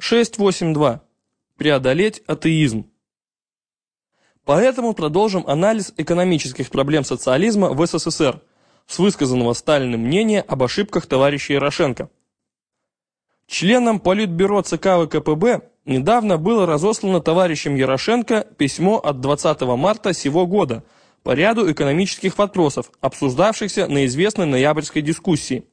6.8.2. Преодолеть атеизм. Поэтому продолжим анализ экономических проблем социализма в СССР с высказанного Сталиным мнения об ошибках товарища Ярошенко. Членам Политбюро ЦК ВКПБ недавно было разослано товарищем Ярошенко письмо от 20 марта сего года по ряду экономических вопросов, обсуждавшихся на известной ноябрьской дискуссии.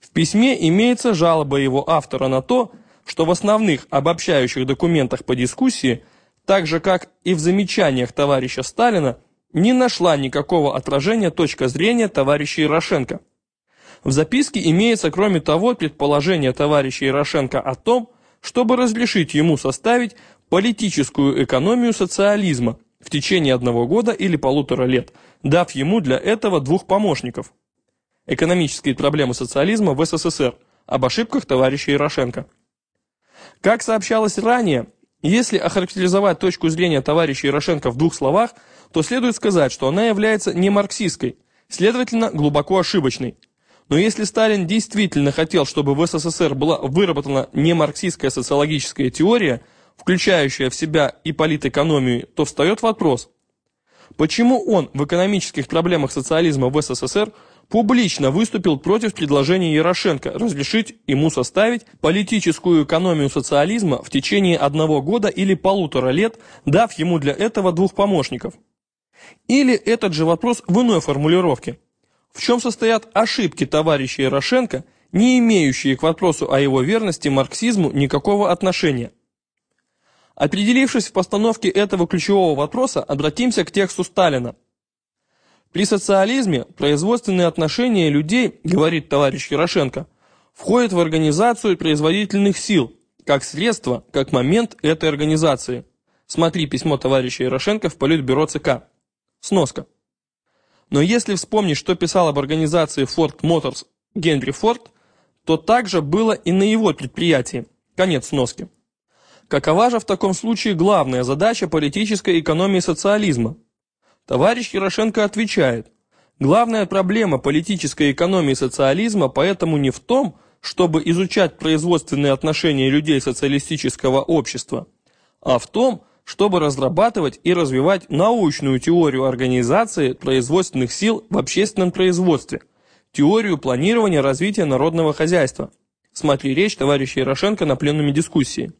В письме имеется жалоба его автора на то, что в основных обобщающих документах по дискуссии, так же как и в замечаниях товарища Сталина, не нашла никакого отражения точка зрения товарища Ярошенко. В записке имеется, кроме того, предположение товарища Ярошенко о том, чтобы разрешить ему составить политическую экономию социализма в течение одного года или полутора лет, дав ему для этого двух помощников. Экономические проблемы социализма в СССР. Об ошибках товарища Ярошенко. Как сообщалось ранее, если охарактеризовать точку зрения товарища Ярошенко в двух словах, то следует сказать, что она является не марксистской, следовательно, глубоко ошибочной. Но если Сталин действительно хотел, чтобы в СССР была выработана не марксистская социологическая теория, включающая в себя и политэкономию, то встает вопрос, почему он в экономических проблемах социализма в СССР – публично выступил против предложения Ярошенко разрешить ему составить политическую экономию социализма в течение одного года или полутора лет, дав ему для этого двух помощников. Или этот же вопрос в иной формулировке. В чем состоят ошибки товарища Ярошенко, не имеющие к вопросу о его верности марксизму никакого отношения? Определившись в постановке этого ключевого вопроса, обратимся к тексту Сталина – при социализме производственные отношения людей, говорит товарищ Ярошенко, входят в организацию производительных сил, как средство, как момент этой организации. Смотри письмо товарища Ярошенко в Политбюро ЦК. Сноска. Но если вспомнить, что писал об организации Ford Motors Генри Форд, то также было и на его предприятии. Конец сноски. Какова же в таком случае главная задача политической экономии социализма? Товарищ Ярошенко отвечает, главная проблема политической экономии социализма поэтому не в том, чтобы изучать производственные отношения людей социалистического общества, а в том, чтобы разрабатывать и развивать научную теорию организации производственных сил в общественном производстве, теорию планирования развития народного хозяйства. Смотри речь товарища Ярошенко на пленуме дискуссии.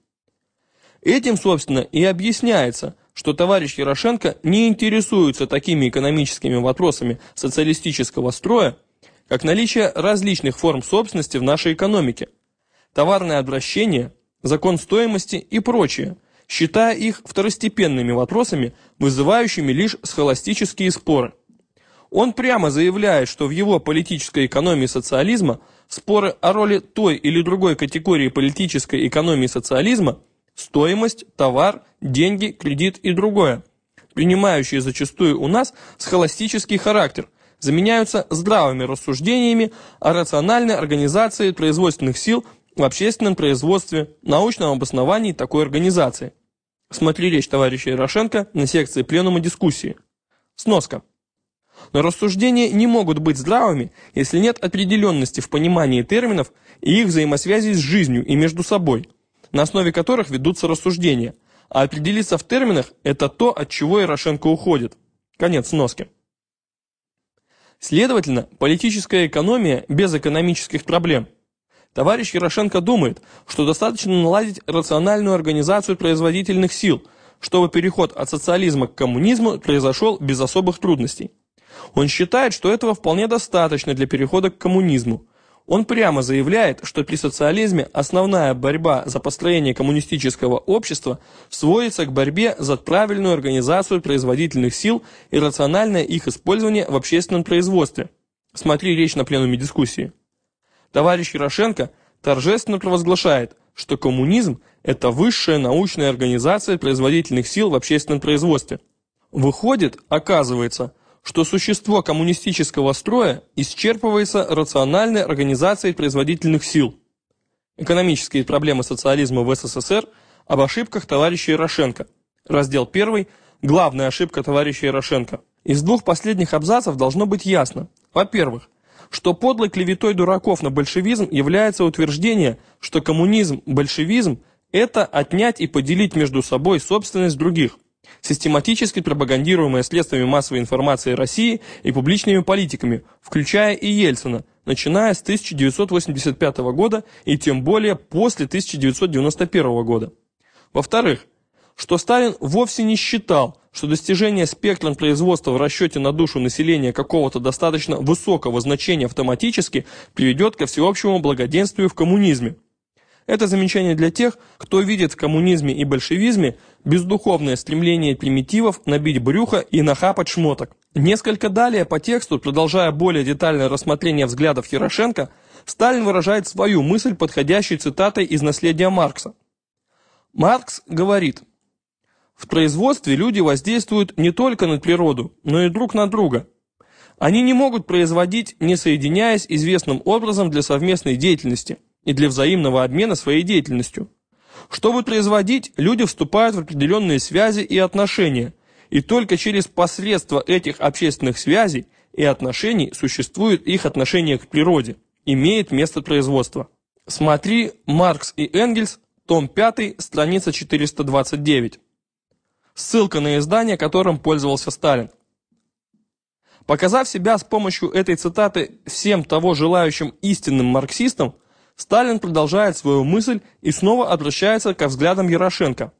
Этим, собственно, и объясняется – что товарищ Ярошенко не интересуется такими экономическими вопросами социалистического строя, как наличие различных форм собственности в нашей экономике, товарное обращение, закон стоимости и прочее, считая их второстепенными вопросами, вызывающими лишь схоластические споры. Он прямо заявляет, что в его политической экономии социализма споры о роли той или другой категории политической экономии социализма – стоимость, товар, деньги, кредит и другое, принимающие зачастую у нас схоластический характер, заменяются здравыми рассуждениями о рациональной организации производственных сил в общественном производстве, научном обосновании такой организации. Смотри речь товарища Ярошенко на секции пленума дискуссии. Сноска. Но рассуждения не могут быть здравыми, если нет определенности в понимании терминов и их взаимосвязи с жизнью и между собой – на основе которых ведутся рассуждения, а определиться в терминах – это то, от чего Ярошенко уходит. Конец сноски. Следовательно, политическая экономия без экономических проблем. Товарищ Ярошенко думает, что достаточно наладить рациональную организацию производительных сил, чтобы переход от социализма к коммунизму произошел без особых трудностей. Он считает, что этого вполне достаточно для перехода к коммунизму, он прямо заявляет, что при социализме основная борьба за построение коммунистического общества сводится к борьбе за правильную организацию производительных сил и рациональное их использование в общественном производстве. Смотри речь на пленуме дискуссии. Товарищ Ярошенко торжественно провозглашает, что коммунизм – это высшая научная организация производительных сил в общественном производстве. Выходит, оказывается, что существо коммунистического строя исчерпывается рациональной организацией производительных сил. Экономические проблемы социализма в СССР об ошибках товарища Ярошенко. Раздел 1. Главная ошибка товарища Ярошенко. Из двух последних абзацев должно быть ясно. Во-первых, что подлой клеветой дураков на большевизм является утверждение, что коммунизм, большевизм – это отнять и поделить между собой собственность других, систематически пропагандируемая средствами массовой информации России и публичными политиками, включая и Ельцина, начиная с 1985 года и тем более после 1991 года. Во-вторых, что Сталин вовсе не считал, что достижение спектром производства в расчете на душу населения какого-то достаточно высокого значения автоматически приведет ко всеобщему благоденствию в коммунизме. Это замечание для тех, кто видит в коммунизме и большевизме бездуховное стремление примитивов набить брюхо и нахапать шмоток. Несколько далее по тексту, продолжая более детальное рассмотрение взглядов Ярошенко, Сталин выражает свою мысль подходящей цитатой из наследия Маркса. Маркс говорит, «В производстве люди воздействуют не только на природу, но и друг на друга. Они не могут производить, не соединяясь известным образом для совместной деятельности – и для взаимного обмена своей деятельностью. Чтобы производить, люди вступают в определенные связи и отношения, и только через посредство этих общественных связей и отношений существует их отношение к природе, имеет место производства. Смотри «Маркс и Энгельс», том 5, страница 429. Ссылка на издание, которым пользовался Сталин. Показав себя с помощью этой цитаты всем того желающим истинным марксистам, Сталин продолжает свою мысль и снова обращается ко взглядам Ярошенко.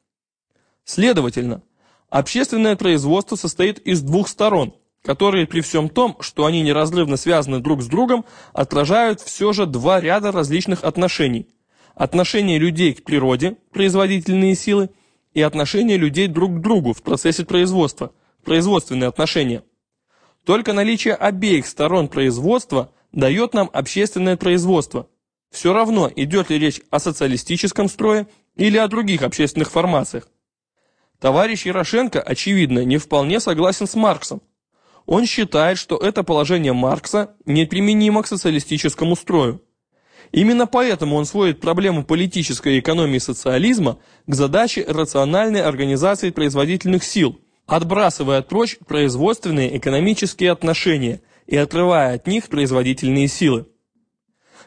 Следовательно, общественное производство состоит из двух сторон, которые при всем том, что они неразрывно связаны друг с другом, отражают все же два ряда различных отношений. Отношение людей к природе, производительные силы, и отношение людей друг к другу в процессе производства, производственные отношения. Только наличие обеих сторон производства дает нам общественное производство – все равно, идет ли речь о социалистическом строе или о других общественных формациях. Товарищ Ярошенко, очевидно, не вполне согласен с Марксом. Он считает, что это положение Маркса неприменимо к социалистическому строю. Именно поэтому он сводит проблему политической экономии социализма к задаче рациональной организации производительных сил, отбрасывая прочь производственные экономические отношения и отрывая от них производительные силы.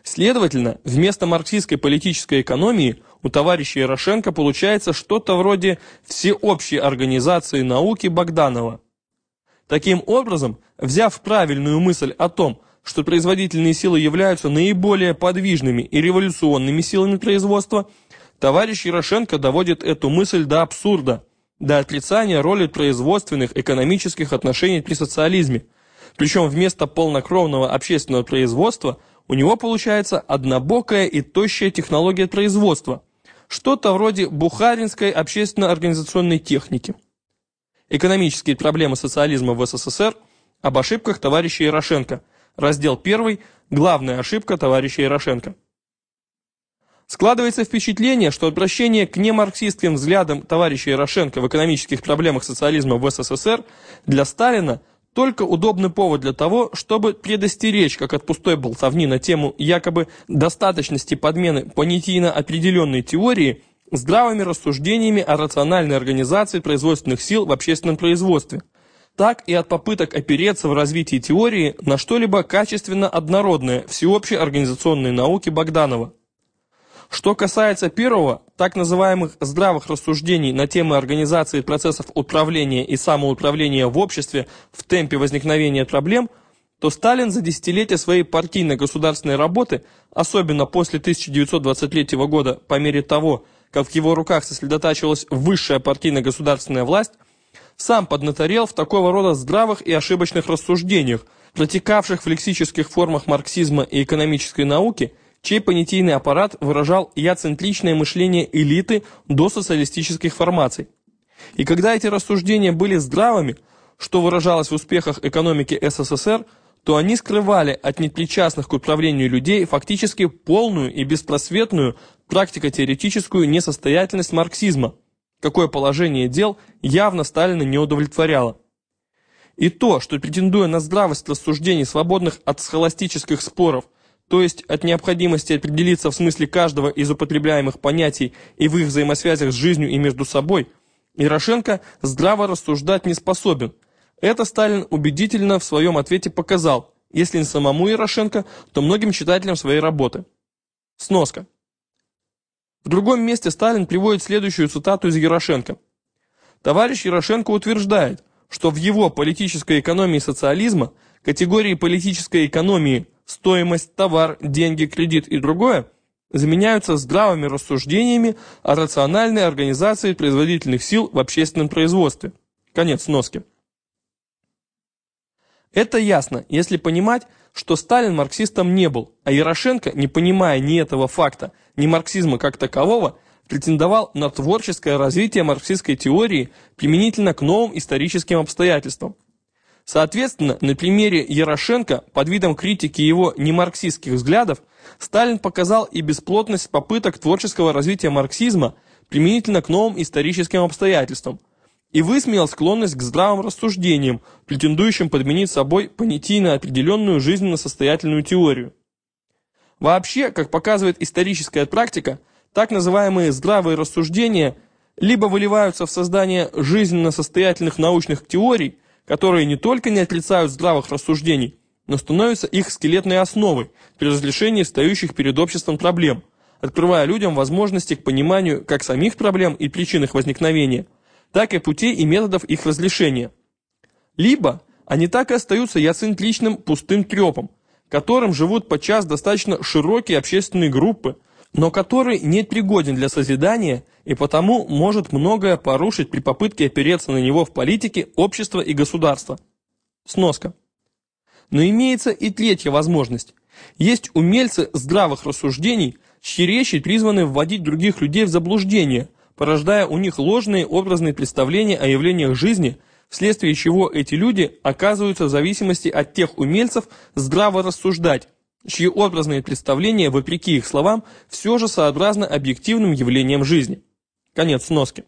Следовательно, вместо марксистской политической экономии у товарища Ярошенко получается что-то вроде всеобщей организации науки Богданова. Таким образом, взяв правильную мысль о том, что производительные силы являются наиболее подвижными и революционными силами производства, товарищ Ярошенко доводит эту мысль до абсурда, до отрицания роли производственных экономических отношений при социализме. Причем вместо полнокровного общественного производства – у него получается однобокая и тощая технология производства, что-то вроде бухаринской общественно-организационной техники. Экономические проблемы социализма в СССР об ошибках товарища Ярошенко. Раздел 1. Главная ошибка товарища Ярошенко. Складывается впечатление, что обращение к немарксистским взглядам товарища Ярошенко в экономических проблемах социализма в СССР для Сталина – только удобный повод для того, чтобы предостеречь, как от пустой болтовни на тему якобы достаточности подмены понятийно определенной теории здравыми рассуждениями о рациональной организации производственных сил в общественном производстве, так и от попыток опереться в развитии теории на что-либо качественно однородное всеобщей организационной науки Богданова. Что касается первого, так называемых здравых рассуждений на темы организации процессов управления и самоуправления в обществе в темпе возникновения проблем, то Сталин за десятилетия своей партийно-государственной работы, особенно после 1923 года, по мере того, как в его руках сосредотачивалась высшая партийно-государственная власть, сам поднаторел в такого рода здравых и ошибочных рассуждениях, протекавших в лексических формах марксизма и экономической науки – чей понятийный аппарат выражал яцентричное мышление элиты до социалистических формаций. И когда эти рассуждения были здравыми, что выражалось в успехах экономики СССР, то они скрывали от непричастных к управлению людей фактически полную и беспросветную практико-теоретическую несостоятельность марксизма, какое положение дел явно Сталина не удовлетворяло. И то, что претендуя на здравость рассуждений, свободных от схоластических споров, то есть от необходимости определиться в смысле каждого из употребляемых понятий и в их взаимосвязях с жизнью и между собой, Ярошенко здраво рассуждать не способен. Это Сталин убедительно в своем ответе показал, если не самому Ярошенко, то многим читателям своей работы. Сноска. В другом месте Сталин приводит следующую цитату из Ярошенко. Товарищ Ярошенко утверждает, что в его политической экономии социализма категории политической экономии стоимость, товар, деньги, кредит и другое заменяются здравыми рассуждениями о рациональной организации производительных сил в общественном производстве. Конец носки. Это ясно, если понимать, что Сталин марксистом не был, а Ярошенко, не понимая ни этого факта, ни марксизма как такового, претендовал на творческое развитие марксистской теории применительно к новым историческим обстоятельствам. Соответственно, на примере Ярошенко, под видом критики его немарксистских взглядов, Сталин показал и бесплотность попыток творческого развития марксизма применительно к новым историческим обстоятельствам, и высмеял склонность к здравым рассуждениям, претендующим подменить собой понятийно определенную жизненно-состоятельную теорию. Вообще, как показывает историческая практика, так называемые здравые рассуждения либо выливаются в создание жизненно-состоятельных научных теорий, которые не только не отрицают здравых рассуждений, но становятся их скелетной основой при разрешении стоящих перед обществом проблем, открывая людям возможности к пониманию как самих проблем и причин их возникновения, так и путей и методов их разрешения. Либо они так и остаются яцентричным пустым трепом, которым живут подчас достаточно широкие общественные группы, но который не пригоден для созидания и потому может многое порушить при попытке опереться на него в политике общества и государства. Сноска. Но имеется и третья возможность. Есть умельцы здравых рассуждений, чьи речи призваны вводить других людей в заблуждение, порождая у них ложные образные представления о явлениях жизни, вследствие чего эти люди оказываются в зависимости от тех умельцев здраво рассуждать, чьи образные представления, вопреки их словам, все же сообразны объективным явлениям жизни. Конец сноски.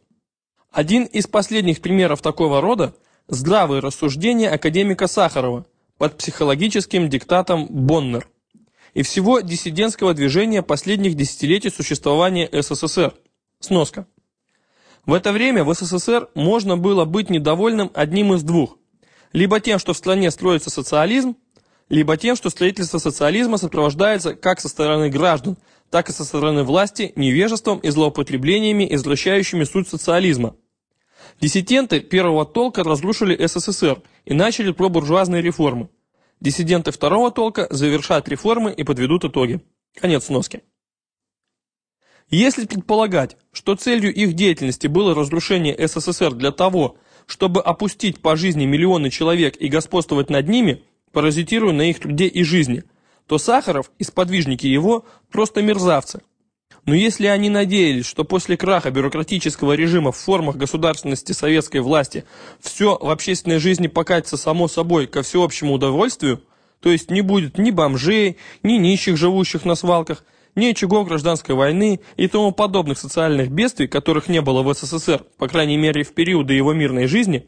Один из последних примеров такого рода – здравые рассуждения академика Сахарова под психологическим диктатом Боннер и всего диссидентского движения последних десятилетий существования СССР. Сноска. В это время в СССР можно было быть недовольным одним из двух. Либо тем, что в стране строится социализм, либо тем, что строительство социализма сопровождается как со стороны граждан, так и со стороны власти невежеством и злоупотреблениями, извращающими суть социализма. Диссиденты первого толка разрушили СССР и начали пробуржуазные реформы. Диссиденты второго толка завершат реформы и подведут итоги. Конец носки. Если предполагать, что целью их деятельности было разрушение СССР для того, чтобы опустить по жизни миллионы человек и господствовать над ними, паразитируя на их труде и жизни, то Сахаров и сподвижники его просто мерзавцы. Но если они надеялись, что после краха бюрократического режима в формах государственности советской власти все в общественной жизни покатится само собой ко всеобщему удовольствию, то есть не будет ни бомжей, ни нищих, живущих на свалках, ни очагов гражданской войны и тому подобных социальных бедствий, которых не было в СССР, по крайней мере в периоды его мирной жизни,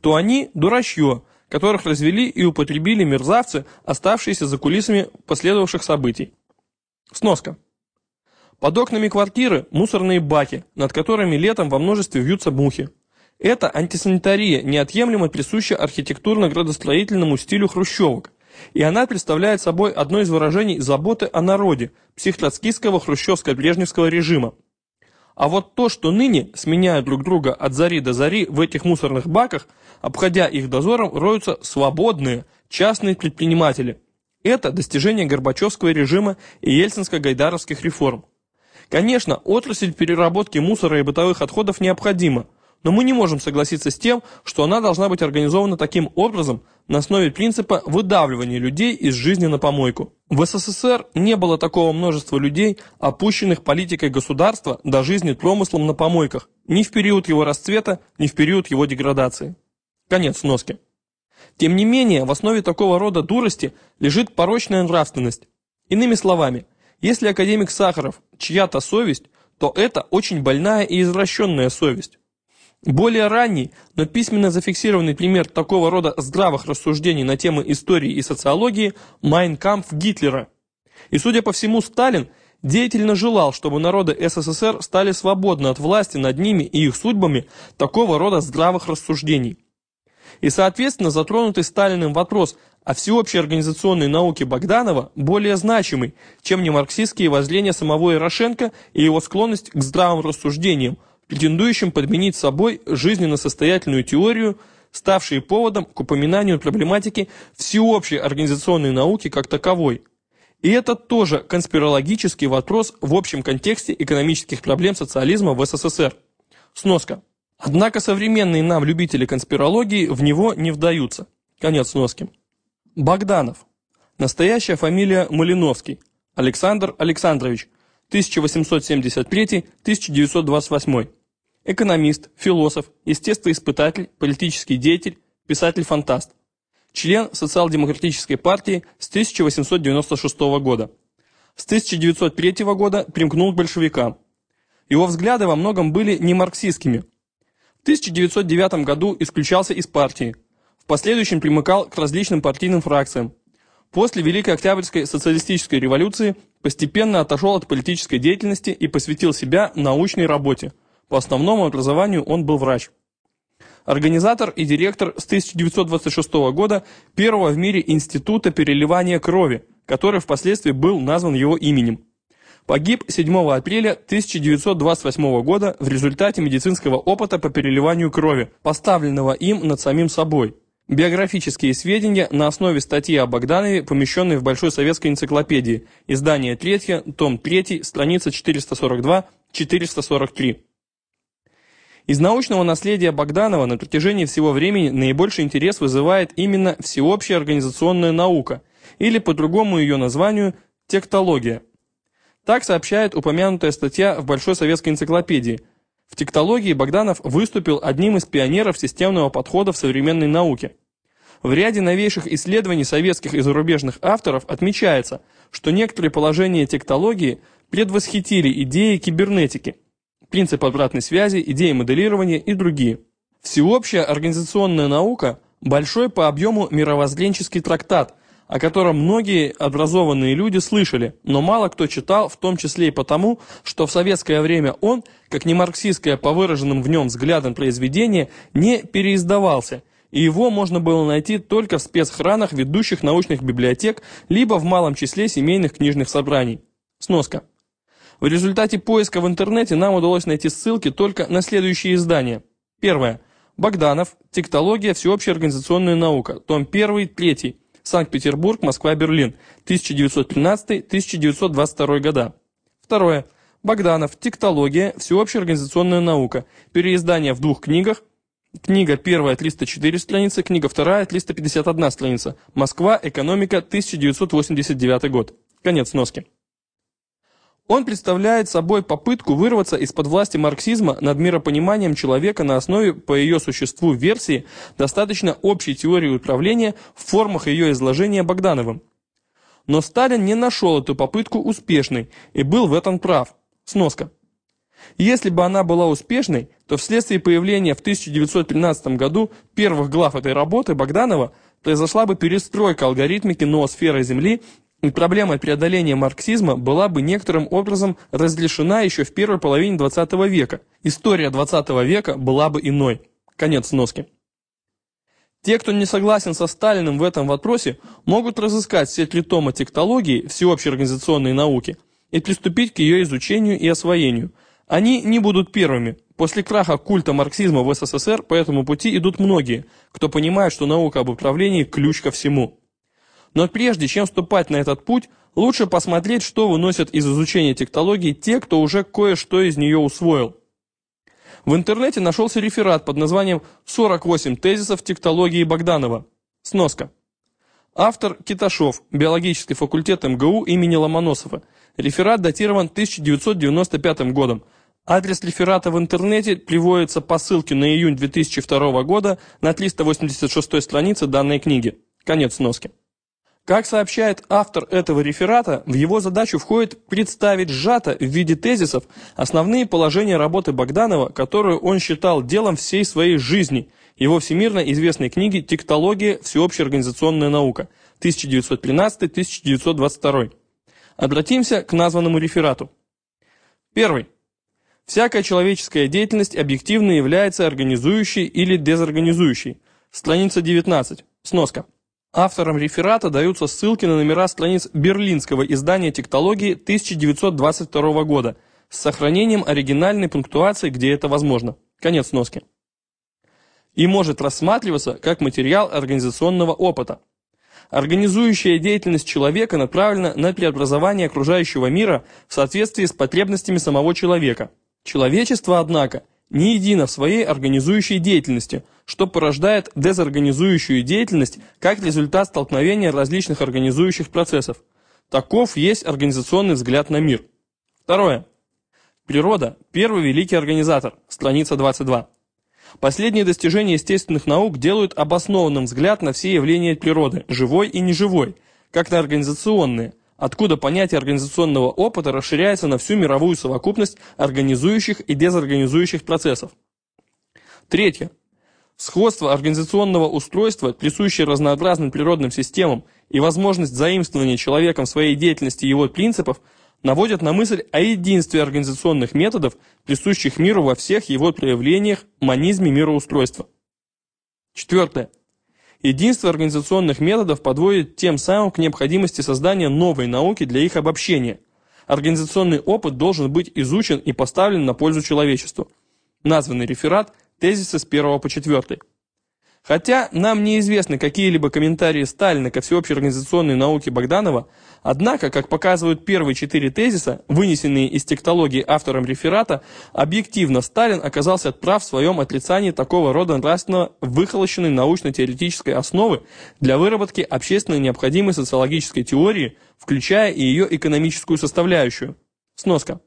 то они дурачье, которых развели и употребили мерзавцы, оставшиеся за кулисами последовавших событий. Сноска. Под окнами квартиры мусорные баки, над которыми летом во множестве вьются мухи. Это антисанитария, неотъемлемо присуща архитектурно-градостроительному стилю хрущевок, и она представляет собой одно из выражений заботы о народе, психтроцкистского хрущевско-брежневского режима. А вот то, что ныне, сменяя друг друга от зари до зари в этих мусорных баках, обходя их дозором, роются свободные, частные предприниматели. Это достижение Горбачевского режима и ельцинско-гайдаровских реформ. Конечно, отрасль переработки мусора и бытовых отходов необходима, но мы не можем согласиться с тем, что она должна быть организована таким образом на основе принципа выдавливания людей из жизни на помойку. В СССР не было такого множества людей, опущенных политикой государства до жизни промыслом на помойках, ни в период его расцвета, ни в период его деградации. Конец носки. Тем не менее, в основе такого рода дурости лежит порочная нравственность. Иными словами, если академик Сахаров чья-то совесть, то это очень больная и извращенная совесть. Более ранний, но письменно зафиксированный пример такого рода здравых рассуждений на темы истории и социологии – Майнкампф Гитлера. И, судя по всему, Сталин деятельно желал, чтобы народы СССР стали свободны от власти над ними и их судьбами такого рода здравых рассуждений. И, соответственно, затронутый Сталиным вопрос а всеобщей организационной науки Богданова более значимой, чем немарксистские воззрения самого Ярошенко и его склонность к здравым рассуждениям, претендующим подменить собой жизненно состоятельную теорию, ставшие поводом к упоминанию проблематики всеобщей организационной науки как таковой. И это тоже конспирологический вопрос в общем контексте экономических проблем социализма в СССР. Сноска. Однако современные нам любители конспирологии в него не вдаются. Конец сноски. Богданов. Настоящая фамилия Малиновский. Александр Александрович. 1873-1928. Экономист, философ, естествоиспытатель, политический деятель, писатель-фантаст. Член социал-демократической партии с 1896 года. С 1903 года примкнул к большевикам. Его взгляды во многом были не марксистскими. В 1909 году исключался из партии. В последующем примыкал к различным партийным фракциям. После Великой Октябрьской социалистической революции постепенно отошел от политической деятельности и посвятил себя научной работе. По основному образованию он был врач. Организатор и директор с 1926 года первого в мире института переливания крови, который впоследствии был назван его именем. Погиб 7 апреля 1928 года в результате медицинского опыта по переливанию крови, поставленного им над самим собой. Биографические сведения на основе статьи о Богданове, помещенной в Большой советской энциклопедии, издание 3, том 3, страница 442-443. Из научного наследия Богданова на протяжении всего времени наибольший интерес вызывает именно всеобщая организационная наука, или по другому ее названию – тектология. Так сообщает упомянутая статья в Большой советской энциклопедии – в тектологии Богданов выступил одним из пионеров системного подхода в современной науке. В ряде новейших исследований советских и зарубежных авторов отмечается, что некоторые положения тектологии предвосхитили идеи кибернетики, принцип обратной связи, идеи моделирования и другие. Всеобщая организационная наука – большой по объему мировоззренческий трактат – о котором многие образованные люди слышали, но мало кто читал, в том числе и потому, что в советское время он, как не марксистское по выраженным в нем взглядам произведение, не переиздавался, и его можно было найти только в спецхранах ведущих научных библиотек, либо в малом числе семейных книжных собраний. Сноска. В результате поиска в интернете нам удалось найти ссылки только на следующие издания. Первое. Богданов. Тектология. Всеобщая организационная наука. Том 1, 3. Санкт-Петербург, Москва, Берлин, 1913-1922 года. Второе. Богданов. Тектология. Всеобщая организационная наука. Переиздание в двух книгах. Книга первая 304 страницы, книга вторая 351 страница. Москва. Экономика. 1989 год. Конец носки. Он представляет собой попытку вырваться из-под власти марксизма над миропониманием человека на основе по ее существу версии достаточно общей теории управления в формах ее изложения Богдановым. Но Сталин не нашел эту попытку успешной и был в этом прав. Сноска. Если бы она была успешной, то вследствие появления в 1913 году первых глав этой работы Богданова произошла бы перестройка алгоритмики ноосферы Земли проблема преодоления марксизма была бы некоторым образом разрешена еще в первой половине 20 века. История 20 века была бы иной. Конец сноски. Те, кто не согласен со Сталиным в этом вопросе, могут разыскать все три тома тектологии всеобщей организационной науки и приступить к ее изучению и освоению. Они не будут первыми. После краха культа марксизма в СССР по этому пути идут многие, кто понимает, что наука об управлении – ключ ко всему. Но прежде чем вступать на этот путь, лучше посмотреть, что выносят из изучения тектологии те, кто уже кое-что из нее усвоил. В интернете нашелся реферат под названием «48 тезисов тектологии Богданова». Сноска. Автор Киташов, биологический факультет МГУ имени Ломоносова. Реферат датирован 1995 годом. Адрес реферата в интернете приводится по ссылке на июнь 2002 года на 386 странице данной книги. Конец сноски. Как сообщает автор этого реферата, в его задачу входит представить сжато в виде тезисов основные положения работы Богданова, которую он считал делом всей своей жизни, его всемирно известной книги «Тектология. Всеобщая организационная наука» 1913-1922. Обратимся к названному реферату. Первый. Всякая человеческая деятельность объективно является организующей или дезорганизующей. Страница 19. Сноска. Авторам реферата даются ссылки на номера страниц берлинского издания тектологии 1922 года с сохранением оригинальной пунктуации, где это возможно. Конец носки. И может рассматриваться как материал организационного опыта. Организующая деятельность человека направлена на преобразование окружающего мира в соответствии с потребностями самого человека. Человечество, однако, не едино в своей организующей деятельности, что порождает дезорганизующую деятельность как результат столкновения различных организующих процессов. Таков есть организационный взгляд на мир. Второе. Природа – первый великий организатор. Страница 22. Последние достижения естественных наук делают обоснованным взгляд на все явления природы, живой и неживой, как на организационные, откуда понятие организационного опыта расширяется на всю мировую совокупность организующих и дезорганизующих процессов. Третье. Сходство организационного устройства, присущее разнообразным природным системам, и возможность заимствования человеком своей деятельности его принципов наводят на мысль о единстве организационных методов, присущих миру во всех его проявлениях, манизме мироустройства. Четвертое. Единство организационных методов подводит тем самым к необходимости создания новой науки для их обобщения. Организационный опыт должен быть изучен и поставлен на пользу человечеству. Названный реферат – тезисы с 1 по 4. Хотя нам неизвестны какие-либо комментарии Сталина ко всеобщей организационной науке Богданова, однако, как показывают первые четыре тезиса, вынесенные из тектологии автором реферата, объективно Сталин оказался прав в своем отрицании такого рода нравственно выхолощенной научно-теоретической основы для выработки общественно необходимой социологической теории, включая и ее экономическую составляющую. Сноска.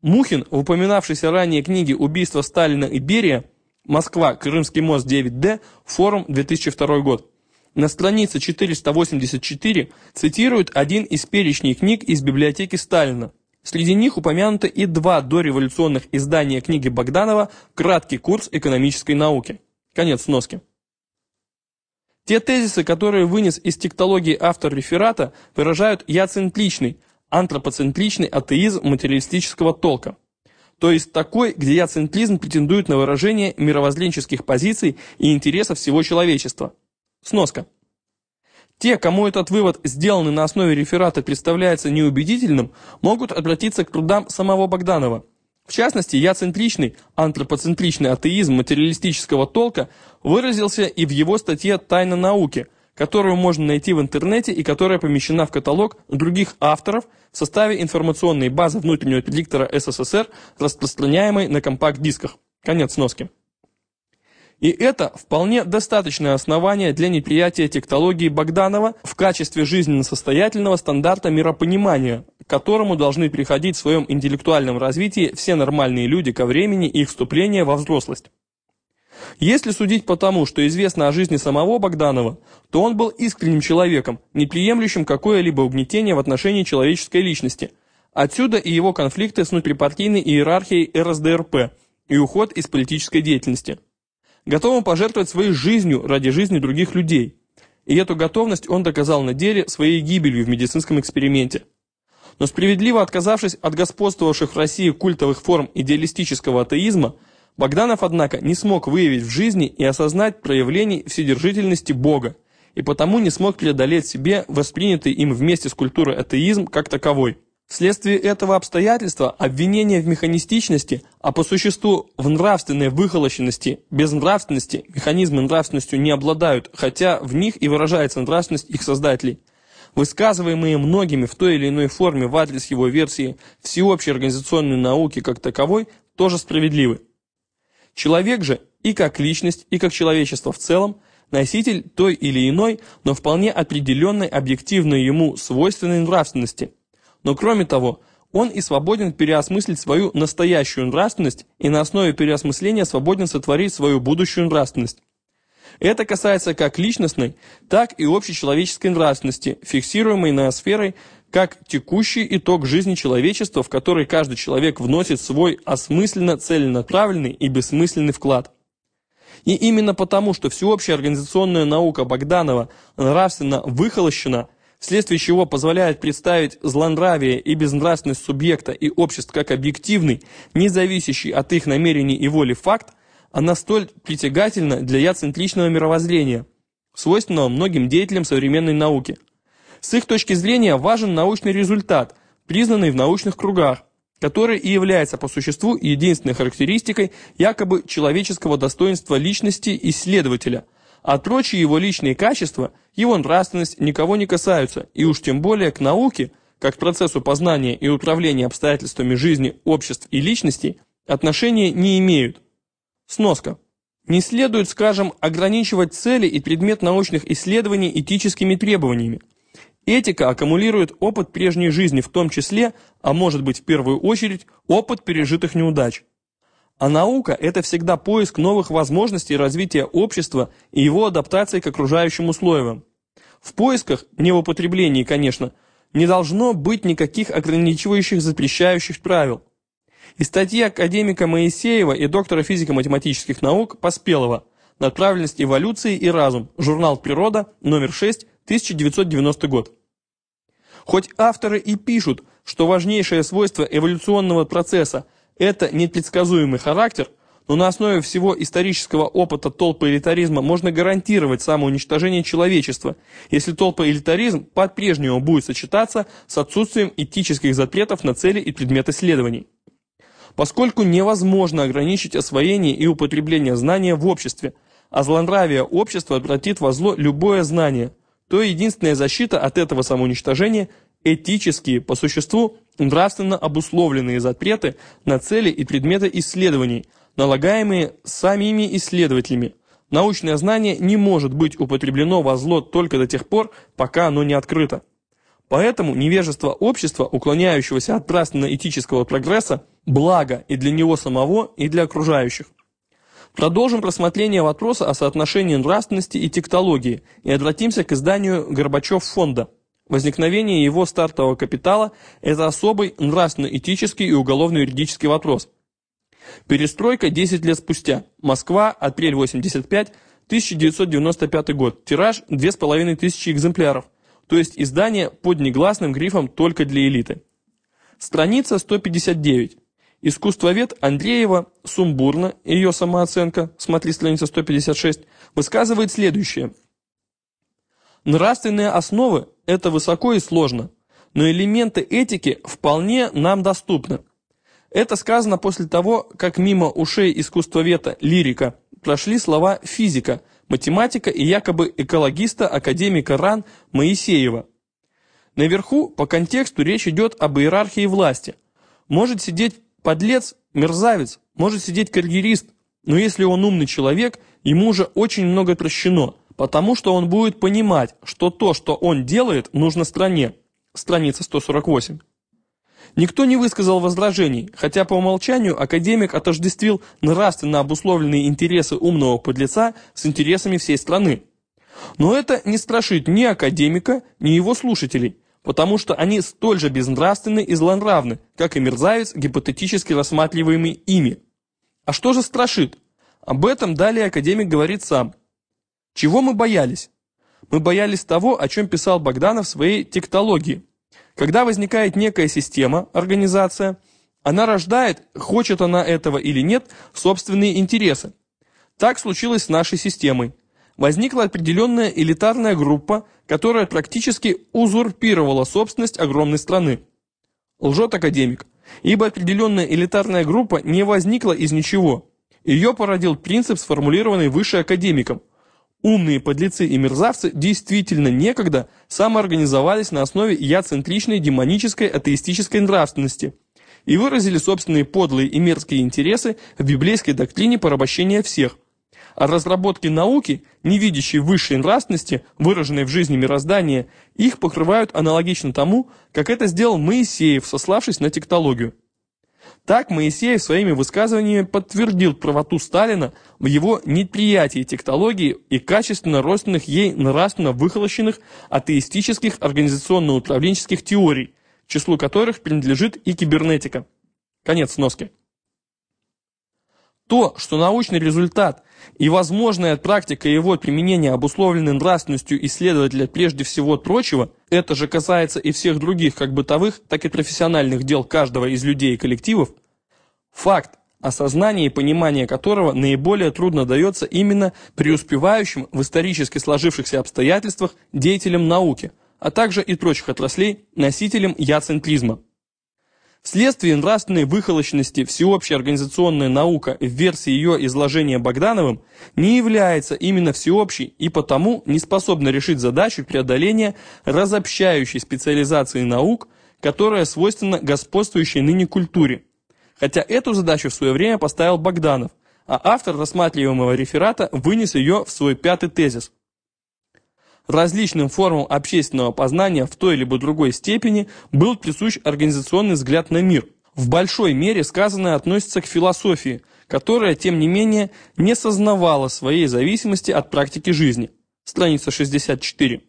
Мухин, в упоминавшейся ранее книге «Убийство Сталина и Берия», Москва, Крымский мост 9Д, форум 2002 год. На странице 484 цитируют один из перечней книг из библиотеки Сталина. Среди них упомянуты и два дореволюционных издания книги Богданова «Краткий курс экономической науки». Конец сноски. Те тезисы, которые вынес из тектологии автор реферата, выражают яцентричный, антропоцентричный атеизм материалистического толка. То есть такой, где яцентризм претендует на выражение мировоззренческих позиций и интересов всего человечества. Сноска. Те, кому этот вывод, сделанный на основе реферата, представляется неубедительным, могут обратиться к трудам самого Богданова. В частности, яцентричный, антропоцентричный атеизм материалистического толка выразился и в его статье «Тайна науки», которую можно найти в интернете и которая помещена в каталог других авторов в составе информационной базы внутреннего предиктора СССР, распространяемой на компакт-дисках. Конец сноски. И это вполне достаточное основание для неприятия тектологии Богданова в качестве жизненно-состоятельного стандарта миропонимания, к которому должны приходить в своем интеллектуальном развитии все нормальные люди ко времени их вступления во взрослость. Если судить по тому, что известно о жизни самого Богданова, то он был искренним человеком, не какое-либо угнетение в отношении человеческой личности. Отсюда и его конфликты с внутрипартийной иерархией РСДРП и уход из политической деятельности. Готовым пожертвовать своей жизнью ради жизни других людей. И эту готовность он доказал на деле своей гибелью в медицинском эксперименте. Но справедливо отказавшись от господствовавших в России культовых форм идеалистического атеизма, Богданов, однако, не смог выявить в жизни и осознать проявлений вседержительности Бога, и потому не смог преодолеть себе воспринятый им вместе с культурой атеизм как таковой. Вследствие этого обстоятельства обвинения в механистичности, а по существу в нравственной выхолощенности, безнравственности, механизмы нравственностью не обладают, хотя в них и выражается нравственность их создателей. Высказываемые многими в той или иной форме в адрес его версии всеобщей организационной науки как таковой тоже справедливы. Человек же и как личность, и как человечество в целом, носитель той или иной, но вполне определенной объективной ему свойственной нравственности. Но кроме того, он и свободен переосмыслить свою настоящую нравственность и на основе переосмысления свободен сотворить свою будущую нравственность. Это касается как личностной, так и общечеловеческой нравственности, фиксируемой ноосферой как текущий итог жизни человечества, в который каждый человек вносит свой осмысленно целенаправленный и бессмысленный вклад. И именно потому, что всеобщая организационная наука Богданова нравственно выхолощена, вследствие чего позволяет представить злонравие и безнравственность субъекта и обществ как объективный, не зависящий от их намерений и воли факт, она столь притягательна для яцентричного мировоззрения – свойственного многим деятелям современной науки. С их точки зрения важен научный результат, признанный в научных кругах, который и является по существу единственной характеристикой якобы человеческого достоинства личности исследователя, а прочие его личные качества, его нравственность никого не касаются, и уж тем более к науке, как к процессу познания и управления обстоятельствами жизни обществ и личностей, отношения не имеют. Сноска. Не следует, скажем, ограничивать цели и предмет научных исследований этическими требованиями. Этика аккумулирует опыт прежней жизни в том числе, а может быть в первую очередь, опыт пережитых неудач. А наука – это всегда поиск новых возможностей развития общества и его адаптации к окружающим условиям. В поисках, не в употреблении, конечно, не должно быть никаких ограничивающих запрещающих правил. И статья академика Моисеева и доктора физико-математических наук Поспелова «Направленность эволюции и разум», журнал «Природа», номер 6, 1990 год. Хоть авторы и пишут, что важнейшее свойство эволюционного процесса – это непредсказуемый характер, но на основе всего исторического опыта толпоэлитаризма можно гарантировать самоуничтожение человечества, если толпоэлитаризм по-прежнему будет сочетаться с отсутствием этических запретов на цели и предмет исследований. Поскольку невозможно ограничить освоение и употребление знания в обществе, а злонравие общества обратит во зло любое знание, то единственная защита от этого самоуничтожения – этические, по существу, нравственно обусловленные запреты на цели и предметы исследований, налагаемые самими исследователями. Научное знание не может быть употреблено во зло только до тех пор, пока оно не открыто. Поэтому невежество общества, уклоняющегося от нравственно-этического прогресса, благо и для него самого, и для окружающих. Продолжим рассмотрение вопроса о соотношении нравственности и тектологии и обратимся к изданию Горбачев фонда. Возникновение его стартового капитала – это особый нравственно-этический и уголовно-юридический вопрос. Перестройка 10 лет спустя. Москва, апрель 85, 1995 год. Тираж 2500 экземпляров. То есть издание под негласным грифом «Только для элиты». Страница 159. Искусствовед Андреева сумбурно, ее самооценка, смотри страница 156, высказывает следующее. Нравственные основы – это высоко и сложно, но элементы этики вполне нам доступны. Это сказано после того, как мимо ушей искусствоведа лирика прошли слова физика, математика и якобы экологиста академика РАН Моисеева. Наверху по контексту речь идет об иерархии власти. Может сидеть Подлец, мерзавец, может сидеть карьерист, но если он умный человек, ему же очень много прощено, потому что он будет понимать, что то, что он делает, нужно стране. Страница 148. Никто не высказал возражений, хотя по умолчанию академик отождествил нравственно обусловленные интересы умного подлеца с интересами всей страны. Но это не страшит ни академика, ни его слушателей – потому что они столь же безнравственны и злонравны, как и мерзавец, гипотетически рассматриваемый ими. А что же страшит? Об этом далее академик говорит сам. Чего мы боялись? Мы боялись того, о чем писал Богданов в своей тектологии. Когда возникает некая система, организация, она рождает, хочет она этого или нет, собственные интересы. Так случилось с нашей системой возникла определенная элитарная группа, которая практически узурпировала собственность огромной страны. Лжет академик, ибо определенная элитарная группа не возникла из ничего. Ее породил принцип, сформулированный выше академиком. Умные подлецы и мерзавцы действительно некогда самоорганизовались на основе я-центричной демонической атеистической нравственности и выразили собственные подлые и мерзкие интересы в библейской доктрине порабощения всех – о разработке науки, не видящей высшей нравственности, выраженной в жизни мироздания, их покрывают аналогично тому, как это сделал Моисеев, сославшись на тектологию. Так Моисеев своими высказываниями подтвердил правоту Сталина в его неприятии тектологии и качественно родственных ей нравственно выхолощенных атеистических организационно-управленческих теорий, числу которых принадлежит и кибернетика. Конец сноски. То, что научный результат и возможная практика его применения обусловлены нравственностью исследователя прежде всего прочего, это же касается и всех других как бытовых, так и профессиональных дел каждого из людей и коллективов, факт, осознание и понимание которого наиболее трудно дается именно преуспевающим в исторически сложившихся обстоятельствах деятелям науки, а также и прочих отраслей носителям яцентризма. Вследствие нравственной выхолощенности всеобщая организационная наука в версии ее изложения Богдановым не является именно всеобщей и потому не способна решить задачу преодоления разобщающей специализации наук, которая свойственна господствующей ныне культуре. Хотя эту задачу в свое время поставил Богданов, а автор рассматриваемого реферата вынес ее в свой пятый тезис – различным формам общественного познания в той либо другой степени был присущ организационный взгляд на мир. В большой мере сказанное относится к философии, которая, тем не менее, не сознавала своей зависимости от практики жизни. Страница 64.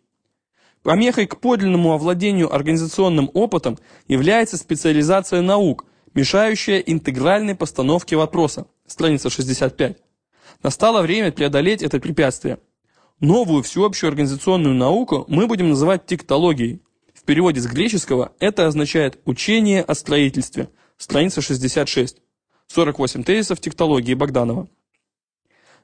Помехой к подлинному овладению организационным опытом является специализация наук, мешающая интегральной постановке вопроса. Страница 65. Настало время преодолеть это препятствие. Новую всеобщую организационную науку мы будем называть тектологией. В переводе с греческого это означает «учение о строительстве». Страница 66. 48 тезисов тектологии Богданова.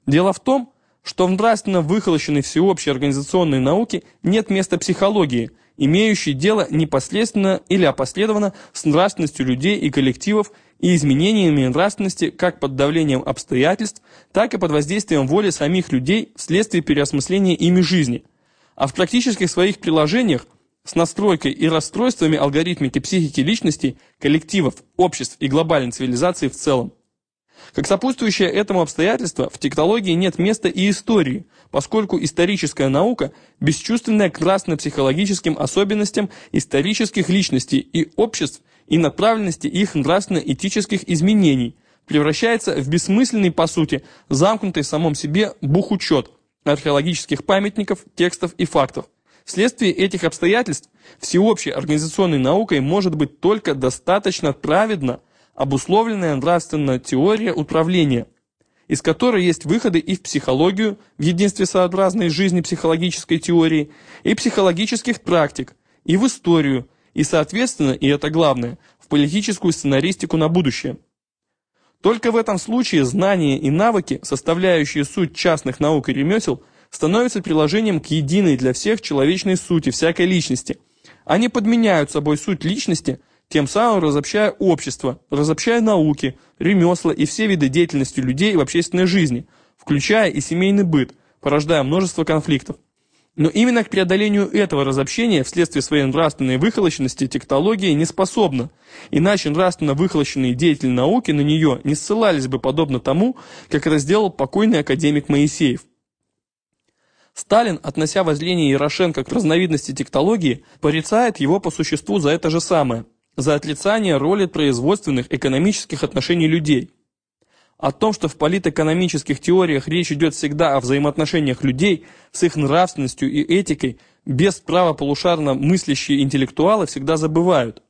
Дело в том, что в нравственно выхолощенной всеобщей организационной науке нет места психологии, имеющей дело непосредственно или опосредованно с нравственностью людей и коллективов и изменениями нравственности как под давлением обстоятельств, так и под воздействием воли самих людей вследствие переосмысления ими жизни. А в практических своих приложениях с настройкой и расстройствами алгоритмики психики личностей, коллективов, обществ и глобальной цивилизации в целом. Как сопутствующее этому обстоятельство, в тектологии нет места и истории, поскольку историческая наука бесчувственная к нравственно-психологическим особенностям исторических личностей и обществ и направленности их нравственно-этических изменений, превращается в бессмысленный, по сути, замкнутый в самом себе бухучет археологических памятников, текстов и фактов. Вследствие этих обстоятельств всеобщей организационной наукой может быть только достаточно праведно обусловленная нравственная теория управления, из которой есть выходы и в психологию, в единстве сообразной жизни психологической теории, и психологических практик, и в историю, и, соответственно, и это главное, в политическую сценаристику на будущее. Только в этом случае знания и навыки, составляющие суть частных наук и ремесел, становятся приложением к единой для всех человечной сути всякой личности. Они подменяют собой суть личности, тем самым разобщая общество, разобщая науки, ремесла и все виды деятельности людей в общественной жизни, включая и семейный быт, порождая множество конфликтов. Но именно к преодолению этого разобщения вследствие своей нравственной выхолощенности тектология не способна, иначе нравственно выхолощенные деятели науки на нее не ссылались бы подобно тому, как это сделал покойный академик Моисеев. Сталин, относя воззрение Ярошенко к разновидности тектологии, порицает его по существу за это же самое, за отрицание роли производственных экономических отношений людей. О том, что в политэкономических теориях речь идет всегда о взаимоотношениях людей с их нравственностью и этикой, без права полушарно мыслящие интеллектуалы всегда забывают.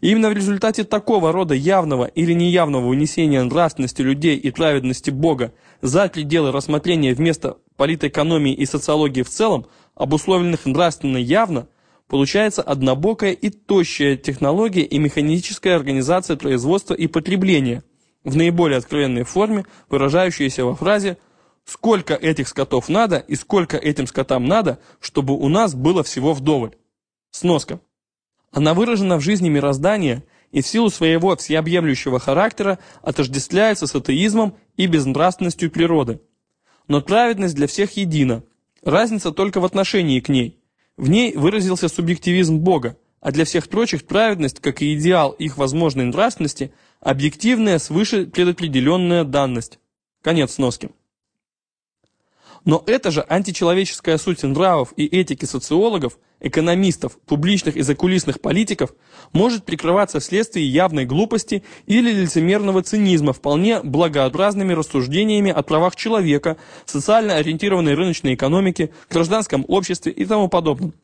И именно в результате такого рода явного или неявного унесения нравственности людей и праведности Бога за пределы рассмотрения вместо политэкономии и социологии в целом, обусловленных нравственно явно, получается однобокая и тощая технология и механическая организация производства и потребления, в наиболее откровенной форме, выражающаяся во фразе «Сколько этих скотов надо и сколько этим скотам надо, чтобы у нас было всего вдоволь?» Сноска. Она выражена в жизни мироздания и в силу своего всеобъемлющего характера отождествляется с атеизмом и безнравственностью природы. Но праведность для всех едина. Разница только в отношении к ней. В ней выразился субъективизм Бога, а для всех прочих праведность, как и идеал их возможной нравственности – объективная свыше предопределенная данность. Конец сноски. Но это же античеловеческая суть нравов и этики социологов, экономистов, публичных и закулисных политиков может прикрываться вследствие явной глупости или лицемерного цинизма вполне благообразными рассуждениями о правах человека, социально ориентированной рыночной экономике, гражданском обществе и тому подобном.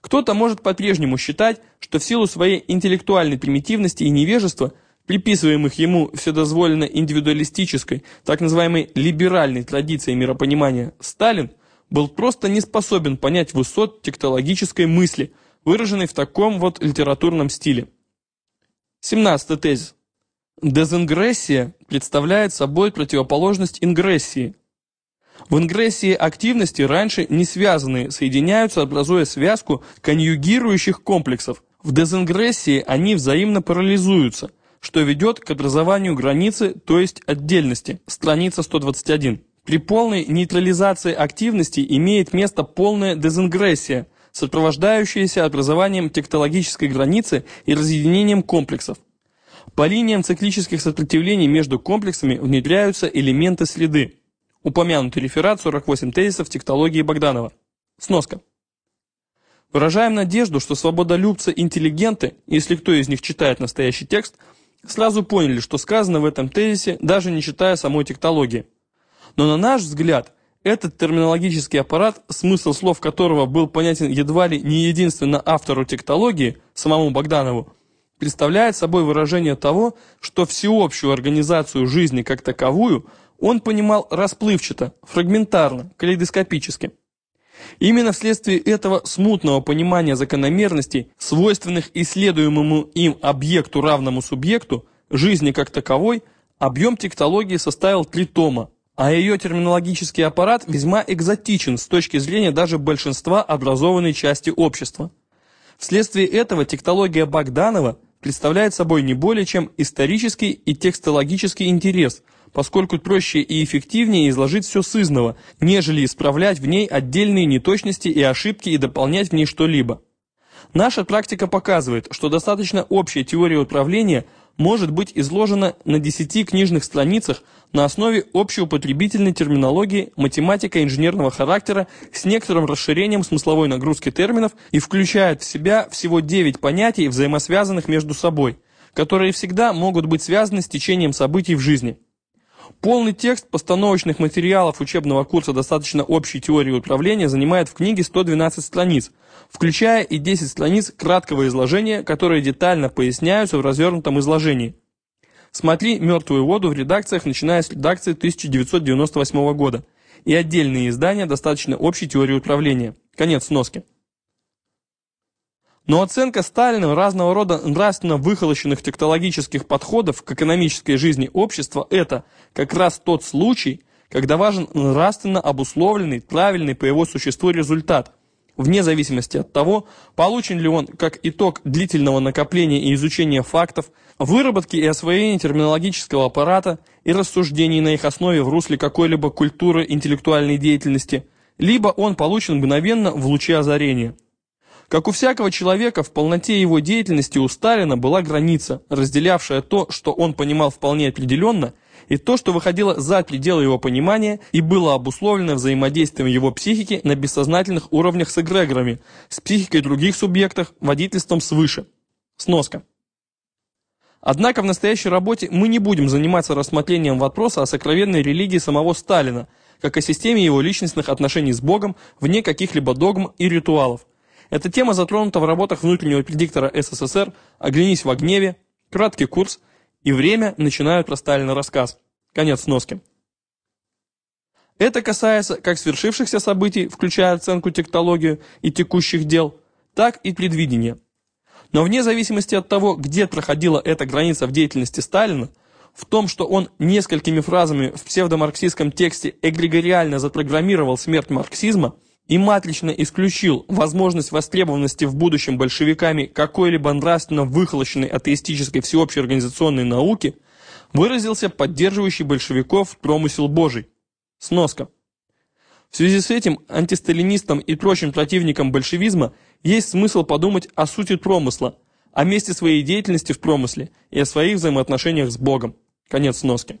Кто-то может по-прежнему считать, что в силу своей интеллектуальной примитивности и невежества приписываемых ему вседозволенно индивидуалистической, так называемой либеральной традиции миропонимания, Сталин был просто не способен понять высот тектологической мысли, выраженной в таком вот литературном стиле. 17 тезис. Дезингрессия представляет собой противоположность ингрессии. В ингрессии активности, раньше не связанные, соединяются, образуя связку конъюгирующих комплексов. В дезингрессии они взаимно парализуются, что ведет к образованию границы, то есть отдельности. Страница 121. При полной нейтрализации активности имеет место полная дезингрессия, сопровождающаяся образованием тектологической границы и разъединением комплексов. По линиям циклических сопротивлений между комплексами внедряются элементы следы. Упомянутый реферат 48 тезисов тектологии Богданова. Сноска. Выражаем надежду, что свободолюбцы-интеллигенты, если кто из них читает настоящий текст, сразу поняли, что сказано в этом тезисе, даже не читая самой тектологии. Но на наш взгляд, этот терминологический аппарат, смысл слов которого был понятен едва ли не единственно автору тектологии, самому Богданову, представляет собой выражение того, что всеобщую организацию жизни как таковую он понимал расплывчато, фрагментарно, калейдоскопически. Именно вследствие этого смутного понимания закономерностей, свойственных исследуемому им объекту равному субъекту, жизни как таковой, объем тектологии составил три тома, а ее терминологический аппарат весьма экзотичен с точки зрения даже большинства образованной части общества. Вследствие этого тектология Богданова представляет собой не более чем исторический и текстологический интерес, поскольку проще и эффективнее изложить все сызново, нежели исправлять в ней отдельные неточности и ошибки и дополнять в ней что-либо. Наша практика показывает, что достаточно общая теория управления – может быть изложена на 10 книжных страницах на основе общеупотребительной терминологии математика инженерного характера с некоторым расширением смысловой нагрузки терминов и включает в себя всего 9 понятий, взаимосвязанных между собой, которые всегда могут быть связаны с течением событий в жизни. Полный текст постановочных материалов учебного курса достаточно общей теории управления занимает в книге 112 страниц, включая и 10 страниц краткого изложения, которые детально поясняются в развернутом изложении. Смотри «Мертвую воду» в редакциях, начиная с редакции 1998 года, и отдельные издания достаточно общей теории управления. Конец сноски. Но оценка Сталиным разного рода нравственно выхолощенных тектологических подходов к экономической жизни общества – это как раз тот случай, когда важен нравственно обусловленный, правильный по его существу результат, вне зависимости от того, получен ли он как итог длительного накопления и изучения фактов, выработки и освоения терминологического аппарата и рассуждений на их основе в русле какой-либо культуры интеллектуальной деятельности, либо он получен мгновенно в луче озарения. Как у всякого человека, в полноте его деятельности у Сталина была граница, разделявшая то, что он понимал вполне определенно, и то, что выходило за пределы его понимания и было обусловлено взаимодействием его психики на бессознательных уровнях с эгрегорами, с психикой других субъектов, водительством свыше. Сноска. Однако в настоящей работе мы не будем заниматься рассмотрением вопроса о сокровенной религии самого Сталина, как о системе его личностных отношений с Богом вне каких-либо догм и ритуалов, эта тема затронута в работах внутреннего предиктора СССР «Оглянись в гневе», «Краткий курс» и «Время» начинают про Сталина рассказ. Конец сноски. Это касается как свершившихся событий, включая оценку тектологию и текущих дел, так и предвидения. Но вне зависимости от того, где проходила эта граница в деятельности Сталина, в том, что он несколькими фразами в псевдомарксистском тексте эгрегориально запрограммировал смерть марксизма – и матрично исключил возможность востребованности в будущем большевиками какой-либо нравственно выхолощенной атеистической всеобщей организационной науки, выразился поддерживающий большевиков промысел Божий. Сноска. В связи с этим антисталинистам и прочим противникам большевизма есть смысл подумать о сути промысла, о месте своей деятельности в промысле и о своих взаимоотношениях с Богом. Конец сноски.